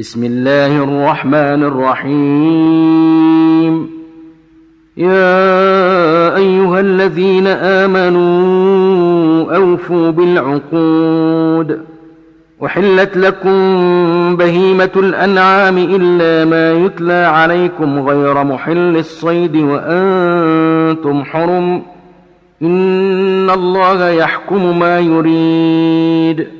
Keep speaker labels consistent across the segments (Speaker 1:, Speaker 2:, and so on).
Speaker 1: بسم الله الرحمن الرحيم. يا أيها الذين آمنوا أوفوا بالعقود. وحلت لكم بهيمة الأنعام إلا ما يتلى عليكم غير محل الصيد وأنتم حرم. إن الله يحكم ما يريد.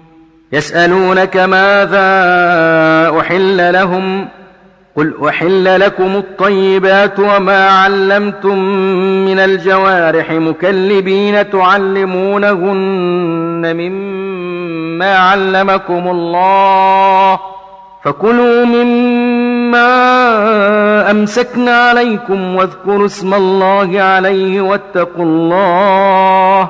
Speaker 1: يسألونك ماذا أحل لهم قل أحل لكم الطيبات وما علمتم من الجوارح مكلبين تعلمونهن مما علمكم الله فكلوا مما أمسكنا عليكم واذكروا اسم الله عليه واتقوا الله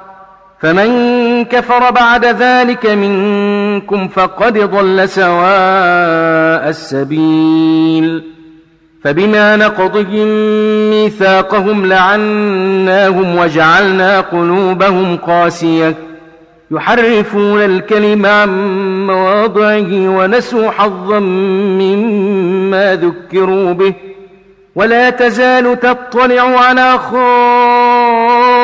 Speaker 1: فمن كفر بعد ذلك منكم فقد ضل سواء السبيل فبما نقضهم ميثاقهم لعناهم وجعلنا قلوبهم قاسية يحرفون الكلم عن مواضعه ونسوا حظا مما ذكروا به ولا تزال تطلع على خاص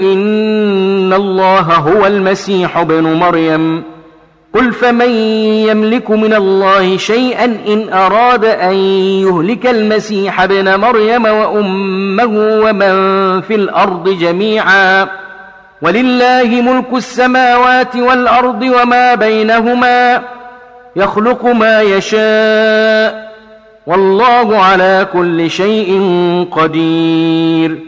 Speaker 1: إن الله هو المسيح بن مريم قل فمن يملك من الله شيئا إن أراد أن يهلك المسيح بن مريم وأمه ومن في الأرض جميعا ولله ملك السماوات والأرض وما بينهما يخلق ما يشاء والله على كل شيء قدير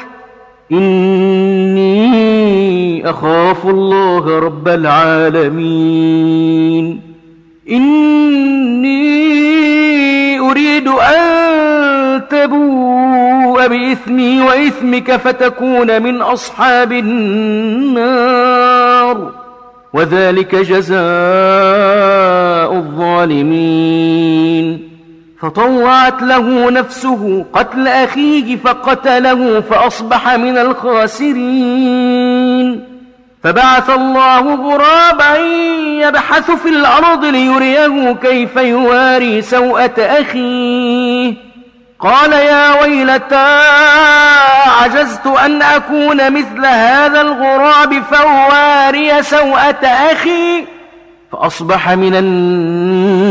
Speaker 1: إني أخاف الله رب العالمين. إني أريد أن تبوء بإثمي وإثمك فتكون من أصحاب النار. وذلك جزاء الظالمين. فطوعت له نفسه قتل أخيه فقتله فأصبح من الخاسرين. فبعث الله غرابا يبحث في الأرض ليريه كيف يواري سوءة أخيه. قال يا ويلتا عجزت أن أكون مثل هذا الغراب فواري سوءة أخي فأصبح من النار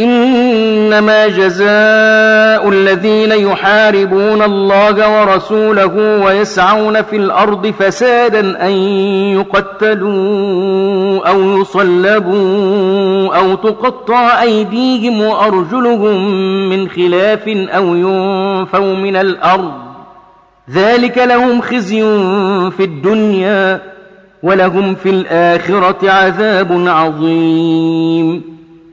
Speaker 1: إنما جزاء الذين يحاربون الله ورسوله ويسعون في الأرض فسادا أن يقتلوا أو يصلبوا أو تقطع أيديهم وأرجلهم من خلاف أو ينفوا من الأرض ذلك لهم خزي في الدنيا ولهم في الآخرة عذاب عظيم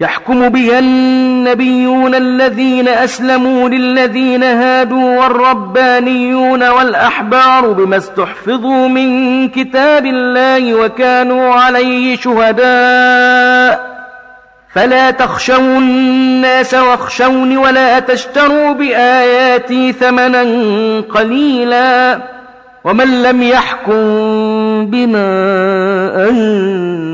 Speaker 1: يحكم بها النبيون الذين أسلموا للذين هادوا والربانيون والأحبار بما استحفظوا من كتاب الله وكانوا عليه شهداء فلا تخشوا الناس واخشون ولا تشتروا بآياتي ثمنا قليلا ومن لم يحكم بما أنت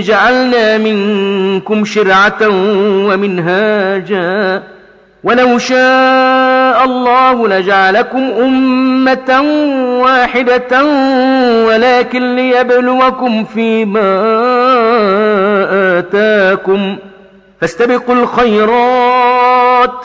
Speaker 1: جعلنا منكم شرعة ومنهاجا ولو شاء الله لجعلكم أمة واحدة ولكن ليبلوكم فيما آتاكم فاستبقوا الخيرات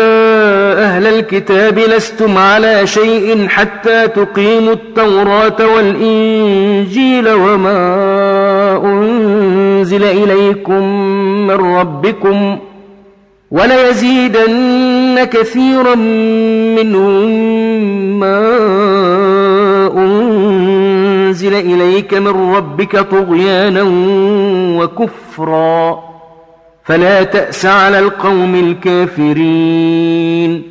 Speaker 1: الكتاب لستم على شيء حتى تقيموا التوراة والإنجيل وما أنزل إليكم من ربكم وليزيدن كثيرا منهم ما أنزل إليك من ربك طغيانا وكفرا فلا تأس على القوم الكافرين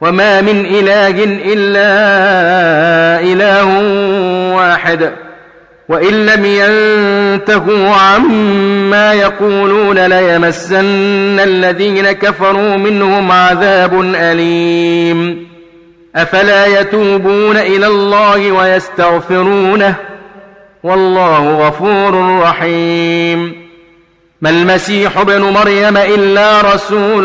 Speaker 1: وما من إله إلا إله واحد وإن لم ينتهوا عما يقولون ليمسن الذين كفروا منهم عذاب أليم أفلا يتوبون إلى الله ويستغفرونه والله غفور رحيم ما المسيح بن مريم إلا رسول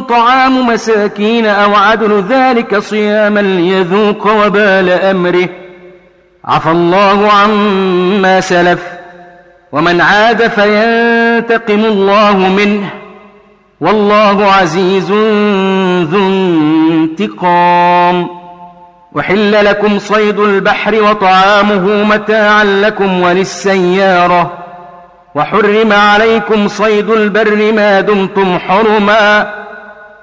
Speaker 1: طعام مساكين أو عدل ذلك صياما ليذوق وبال أمره. عفى الله عما سلف. ومن عاد فينتقم الله منه. والله عزيز ذو انتقام. وحل لكم صيد البحر وطعامه متاعا لكم وللسيارة. وحرم عليكم صيد البر ما دمتم حرما.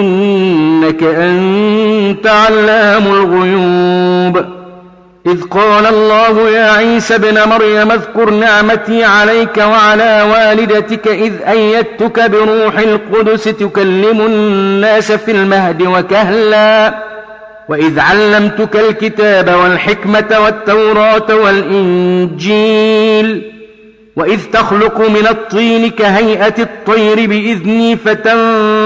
Speaker 1: إنك أنت علام الغيوب. إذ قال الله يا عيسى بن مريم اذكر نعمتي عليك وعلى والدتك إذ أيدتك بروح القدس تكلم الناس في المهد وكهلا. وإذ علمتك الكتاب والحكمة والتوراة والإنجيل. وإذ تخلق من الطين كهيئة الطير بإذني فتنفر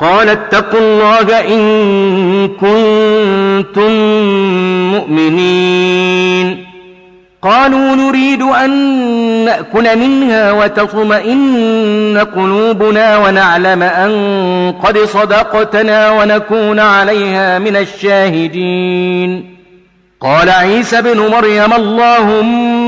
Speaker 1: قال اتقوا الله إن كنتم مؤمنين. قالوا نريد أن نأكل منها وتطمئن قلوبنا ونعلم أن قد صدقتنا ونكون عليها من الشاهدين. قال عيسى بن مريم اللهم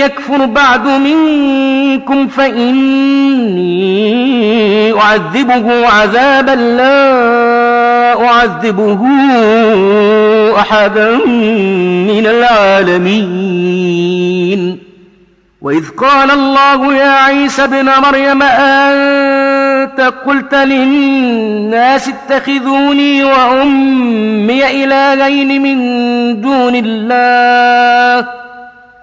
Speaker 1: يكفر بعد منكم فإني أعذبه عذابا لا أعذبه أحدا من العالمين. وإذ قال الله يا عيسى بن مريم أنت قلت للناس اتخذوني وأمي إلهين من دون الله؟